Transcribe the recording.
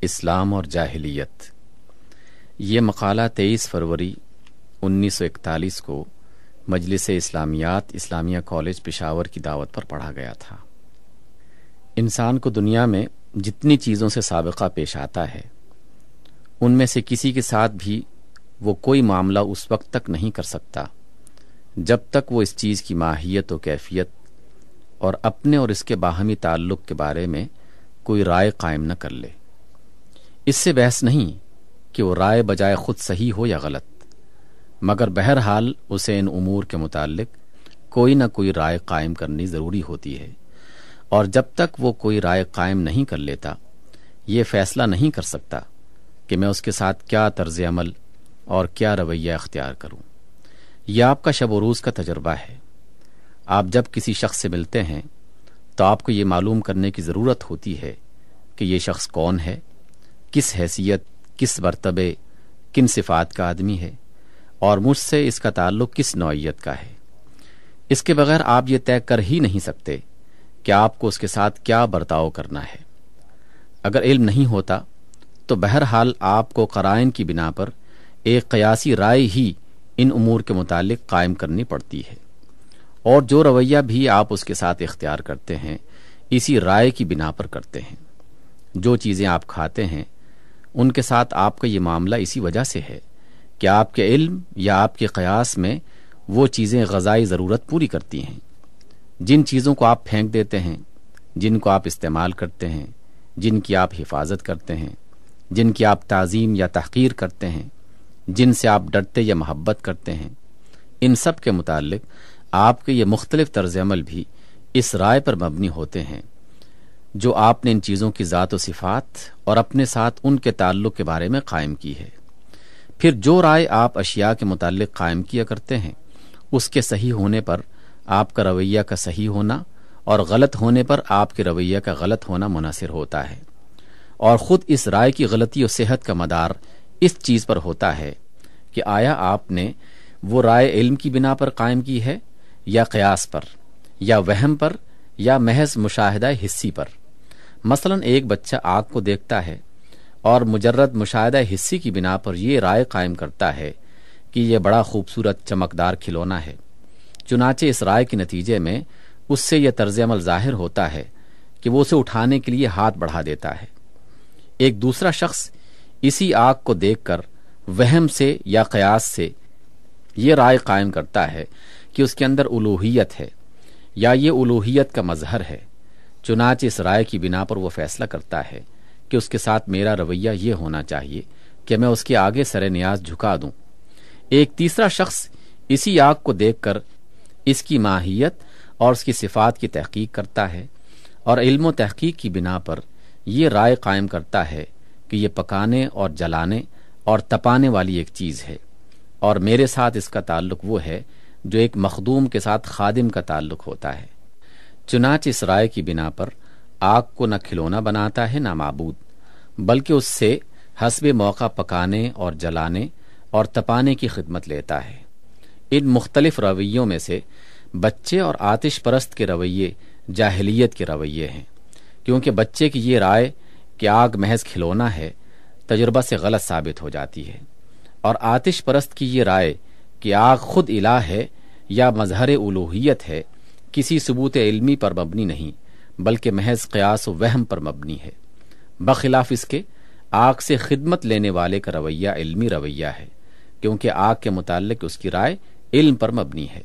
اسلام اور جاہلیت۔ یہ مقالہ تیئیس فروری انیس سو اکتالیس کو مجلس اسلامیات اسلامیہ کالج پشاور کی دعوت پر پڑھا گیا تھا۔ انسان کو دنیا میں جتنی چیزوں سے سابقہ پیش آتا ہے، ان میں سے کسی کے ساتھ بھی وہ کوئی معاملہ اس وقت تک نہیں کر سکتا جب تک وہ اس چیز کی ماہیت و کیفیت اور اپنے اور اس کے باہمی تعلق کے بارے میں کوئی رائے قائم نہ کر لے۔ اس سے بحث نہیں کہ وہ رائے بجائے خود صحیح ہو یا غلط، مگر بہرحال اسے ان امور کے متعلق کوئی نہ کوئی رائے قائم کرنی ضروری ہوتی ہے، اور جب تک وہ کوئی رائے قائم نہیں کر لیتا، یہ فیصلہ نہیں کر سکتا کہ میں اس کے ساتھ کیا طرز عمل اور کیا رویہ اختیار کروں۔ یہ آپ کا شب و روز کا تجربہ ہے۔ آپ جب کسی شخص سے ملتے ہیں تو آپ کو یہ معلوم کرنے کی ضرورت ہوتی ہے کہ یہ شخص کون ہے کس حیثیت، کس مرتبے، کن صفات کا آدمی ہے اور مجھ سے اس کا تعلق کس نوعیت کا ہے۔ اس کے بغیر آپ یہ طے کر ہی نہیں سکتے کہ آپ کو اس کے ساتھ کیا برتاؤ کرنا ہے۔ اگر علم نہیں ہوتا، تو بہرحال آپ کو قرائن کی بنا پر ایک قیاسی رائے ہی ان امور کے متعلق قائم کرنی پڑتی ہے۔ اور جو رویہ بھی آپ اس کے ساتھ اختیار کرتے ہیں، اسی رائے کی بنا پر کرتے ہیں۔ جو چیزیں آپ کھاتے ہیں ان کے ساتھ آپ کا یہ معاملہ اسی وجہ سے ہے کہ آپ کے علم یا آپ کے قیاس میں وہ چیزیں غذائی ضرورت پوری کرتی ہیں۔ جن چیزوں کو آپ پھینک دیتے ہیں، جن کو آپ استعمال کرتے ہیں، جن کی آپ حفاظت کرتے ہیں، جن کی آپ تعظیم یا تحقیر کرتے ہیں، جن سے آپ ڈرتے یا محبت کرتے ہیں۔ ان سب کے متعلق آپ کے یہ مختلف طرز عمل بھی اس رائے پر مبنی ہوتے ہیں۔ جو آپ نے ان چیزوں کی ذات و صفات اور اپنے ساتھ ان کے تعلق کے بارے میں قائم کی ہے۔ پھر جو رائے آپ اشیاء کے متعلق قائم کیا کرتے ہیں، اس کے صحیح ہونے پر آپ کا رویہ کا صحیح ہونا اور غلط ہونے پر آپ کے رویہ کا غلط ہونا منحصر ہوتا ہے۔ اور خود اس رائے کی غلطی و صحت کا مدار اس چیز پر ہوتا ہے کہ آیا آپ نے وہ رائے علم کی بنا پر قائم کی ہے یا قیاس پر، یا وہم پر، یا محض مشاہدہ حصی پر۔ مثلا ایک بچہ آگ کو دیکھتا ہے اور مجرد مشاہدہ حصی کی بنا پر یہ رائے قائم کرتا ہے کہ یہ بڑا خوبصورت چمکدار کھلونا ہے۔ چنانچہ اس رائے کے نتیجے میں اس سے یہ طرز عمل ظاہر ہوتا ہے کہ وہ اسے اٹھانے کے لیے ہاتھ بڑھا دیتا ہے۔ ایک دوسرا شخص اسی آگ کو دیکھ کر وہم سے یا قیاس سے یہ رائے قائم کرتا ہے کہ اس کے اندر الوحیت ہے یا یہ الوحیت کا مظہر ہے۔ چنانچہ اس رائے کی بنا پر وہ فیصلہ کرتا ہے کہ اس کے ساتھ میرا رویہ یہ ہونا چاہیے کہ میں اس کے آگے سر نیاز جھکا دوں۔ ایک تیسرا شخص اسی آگ کو دیکھ کر اس کی ماہیت اور اس کی صفات کی تحقیق کرتا ہے اور علم و تحقیق کی بنا پر یہ رائے قائم کرتا ہے کہ یہ پکانے اور جلانے اور تپانے والی ایک چیز ہے۔ اور میرے ساتھ اس کا تعلق وہ ہے جو ایک مخدوم کے ساتھ خادم کا تعلق ہوتا ہے۔ چنانچہ اس رائے کی بنا پر آگ کو نہ کھلونا بناتا ہے نہ معبود، بلکہ اس سے حسب موقع پکانے اور جلانے اور تپانے کی خدمت لیتا ہے۔ ان مختلف رویوں میں سے بچے اور آتش پرست کے رویے جاہلیت کے رویے ہیں، کیونکہ بچے کی یہ رائے کہ آگ محض کھلونا ہے تجربہ سے غلط ثابت ہو جاتی ہے۔ اور آتش پرست کی یہ رائے کہ آگ خود الہ ہے یا مظہر الوحیت ہے کسی ثبوت علمی پر مبنی نہیں، بلکہ محض قیاس و وہم پر مبنی ہے۔ بخلاف اس کے، آگ سے خدمت لینے والے کا رویہ علمی رویہ ہے، کیونکہ آگ کے متعلق اس کی رائے علم پر مبنی ہے۔